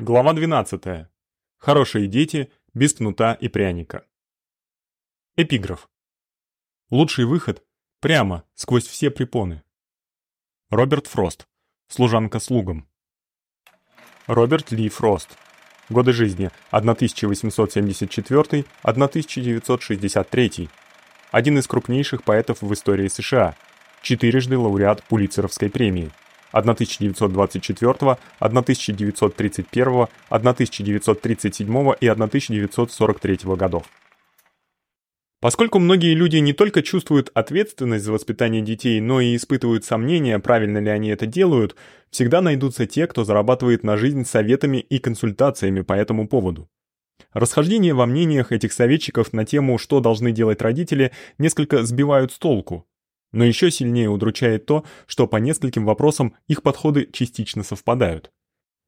Глава 12. Хорошие дети без кнута и пряника. Эпиграф. Лучший выход прямо сквозь все препоны. Роберт Фрост. Служанка слугам. Роберт Ли Фрост. Годы жизни 1874-1963. Один из крупнейших поэтов в истории США. Четырежды лауреат Пулитцеровской премии. 1924, 1931, 1937 и 1943 годов. Поскольку многие люди не только чувствуют ответственность за воспитание детей, но и испытывают сомнения, правильно ли они это делают, всегда найдутся те, кто зарабатывает на жизнь советами и консультациями по этому поводу. Расхождения во мнениях этих советчиков на тему, что должны делать родители, несколько сбивают с толку. Но еще сильнее удручает то, что по нескольким вопросам их подходы частично совпадают.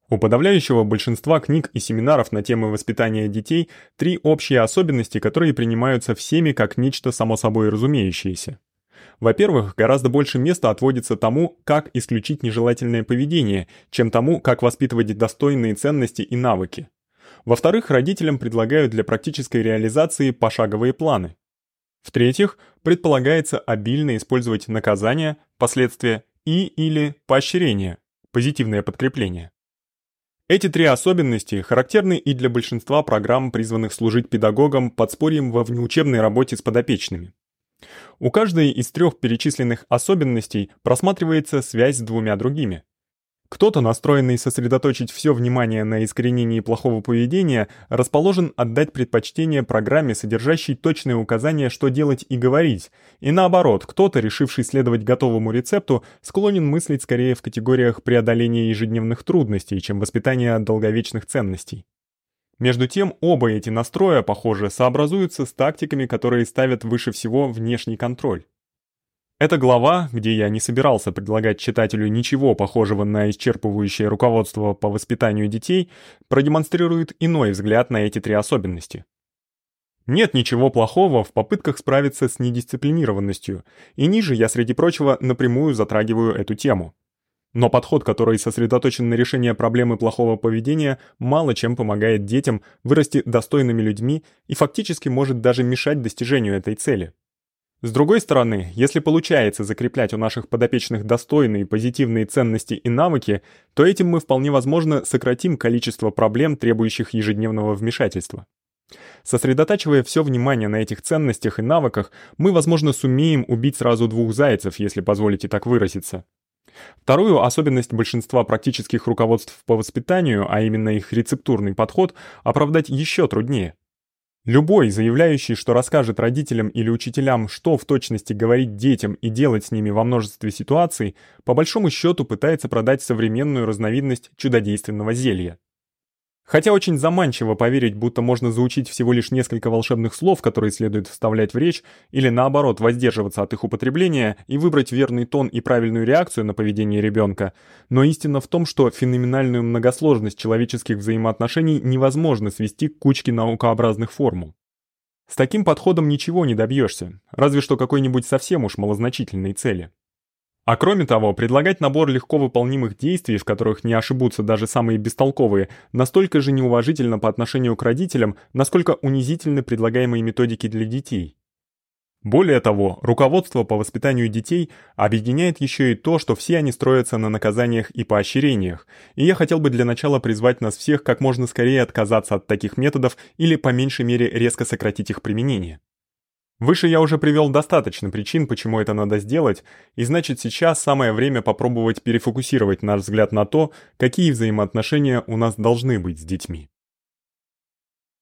У подавляющего большинства книг и семинаров на темы воспитания детей три общие особенности, которые принимаются всеми как нечто само собой разумеющееся. Во-первых, гораздо больше места отводится тому, как исключить нежелательное поведение, чем тому, как воспитывать достойные ценности и навыки. Во-вторых, родителям предлагают для практической реализации пошаговые планы. В-третьих, предполагается обильно использовать наказания, последствия и или поощрения, позитивное подкрепление. Эти три особенности характерны и для большинства программ, призванных служить педагогам подспорьем во внеучебной работе с подопечными. У каждой из трех перечисленных особенностей просматривается связь с двумя другими. Кто-то, настроенный сосредоточить все внимание на искоренении плохого поведения, расположен отдать предпочтение программе, содержащей точные указания, что делать и говорить. И наоборот, кто-то, решивший следовать готовому рецепту, склонен мыслить скорее в категориях преодоления ежедневных трудностей, чем воспитания долговечных ценностей. Между тем, оба эти настроя, похоже, сообразуются с тактиками, которые ставят выше всего внешний контроль. Эта глава, где я не собирался предлагать читателю ничего похожего на исчерпывающее руководство по воспитанию детей, продемонстрирует иной взгляд на эти три особенности. Нет ничего плохого в попытках справиться с недисциплинированностью, и ниже я, среди прочего, напрямую затрагиваю эту тему. Но подход, который сосредоточен на решении проблемы плохого поведения, мало чем помогает детям вырасти достойными людьми и фактически может даже мешать достижению этой цели. С другой стороны, если получается закреплять у наших подопечных достойные позитивные ценности и навыки, то этим мы вполне возможно сократим количество проблем, требующих ежедневного вмешательства. Сосредотачивая все внимание на этих ценностях и навыках, мы, возможно, сумеем убить сразу двух зайцев, если позволите так выразиться. Вторую особенность большинства практических руководств по воспитанию, а именно их рецептурный подход, оправдать еще труднее. Любой, заявляющий, что расскажет родителям или учителям, что в точности говорить детям и делать с ними во множестве ситуаций, по большому счету пытается продать современную разновидность чудодейственного зелья. Хотя очень заманчиво поверить, будто можно заучить всего лишь несколько волшебных слов, которые следует вставлять в речь, или наоборот воздерживаться от их употребления и выбрать верный тон и правильную реакцию на поведение ребенка, но истина в том, что феноменальную многосложность человеческих взаимоотношений невозможно свести к кучке наукообразных формул. С таким подходом ничего не добьешься, разве что какой-нибудь совсем уж малозначительной цели. А кроме того, предлагать набор легко выполнимых действий, в которых не ошибутся даже самые бестолковые, настолько же неуважительно по отношению к родителям, насколько унизительны предлагаемые методики для детей. Более того, руководство по воспитанию детей объединяет еще и то, что все они строятся на наказаниях и поощрениях, и я хотел бы для начала призвать нас всех как можно скорее отказаться от таких методов или по меньшей мере резко сократить их применение. Выше я уже привел достаточно причин, почему это надо сделать, и значит сейчас самое время попробовать перефокусировать наш взгляд на то, какие взаимоотношения у нас должны быть с детьми.